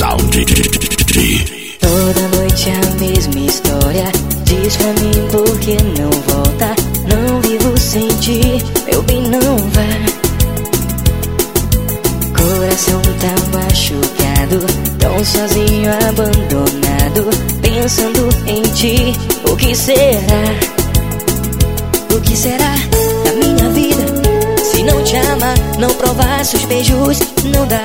Sound Toda noite a mesma história. Diz pra mim por que não volta. Não vivo sem ti, meu bem, não vá. Coração tá machucado, tão sozinho, abandonado. Pensando em ti, o que será? O que será da minha vida? Se não te ama, não provar seus beijos, não dá.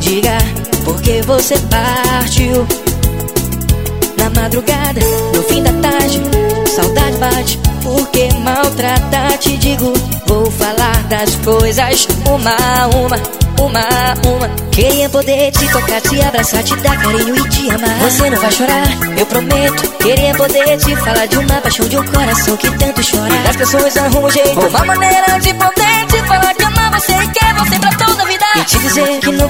Diga porque você partiu na madrugada, no fim da tarde, saudade bate. Porque maltratar, te digo, vou falar das coisas uma a uma, uma a uma. Queria poder te tocar, te abraçar, te dar carinho e te amar. Você não vai chorar, eu prometo. Queria poder te falar de uma paixão, de um coração que tanto chora. E as pessoas arrumam um jeito, uma maneira de poder te falar que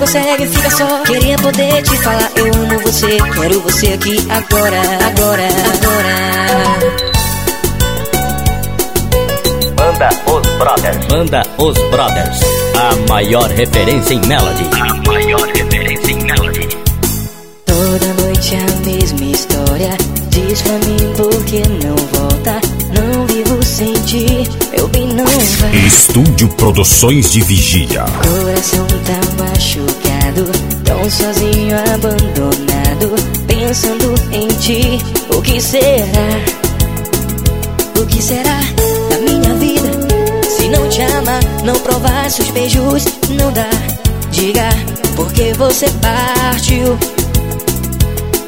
consegue, fica só. Queria poder te falar, eu amo você, quero você aqui agora, agora, agora. Banda Os Brothers. Banda Os Brothers. A maior referência em Melody. A maior referência em Melody. Toda noite a mesma história. Diz pra mim por que não volta. Não vivo sem ti, meu bem não vai. Estúdio Produções de Vigília. Coração tá machucado, tão sozinho, abandonado. Pensando em ti, o que será? O que será da minha vida? Se não te ama, não provar seus beijos, não dá. Diga, porque você partiu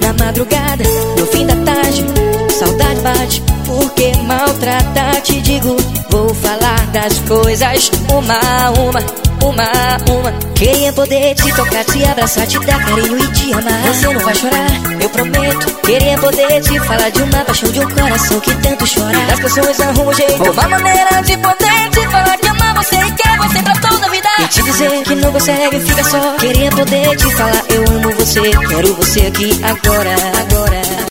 na madrugada, no fim da tarde, saudade bate. Porque maltratar, te digo, vou falar das coisas uma a uma, uma a uma. Queria poder te tocar, te abraçar, te dar carinho e te amar. Você não vai chorar, eu prometo. Queria poder te falar de uma paixão, de um coração que tanto chora. As pessoas arrumam um jeito, uma maneira de poder te falar que ama você e quer você pra toda a vida. E te dizer que não consegue, fica só. Queria poder te falar, eu amo você, quero você aqui agora, agora.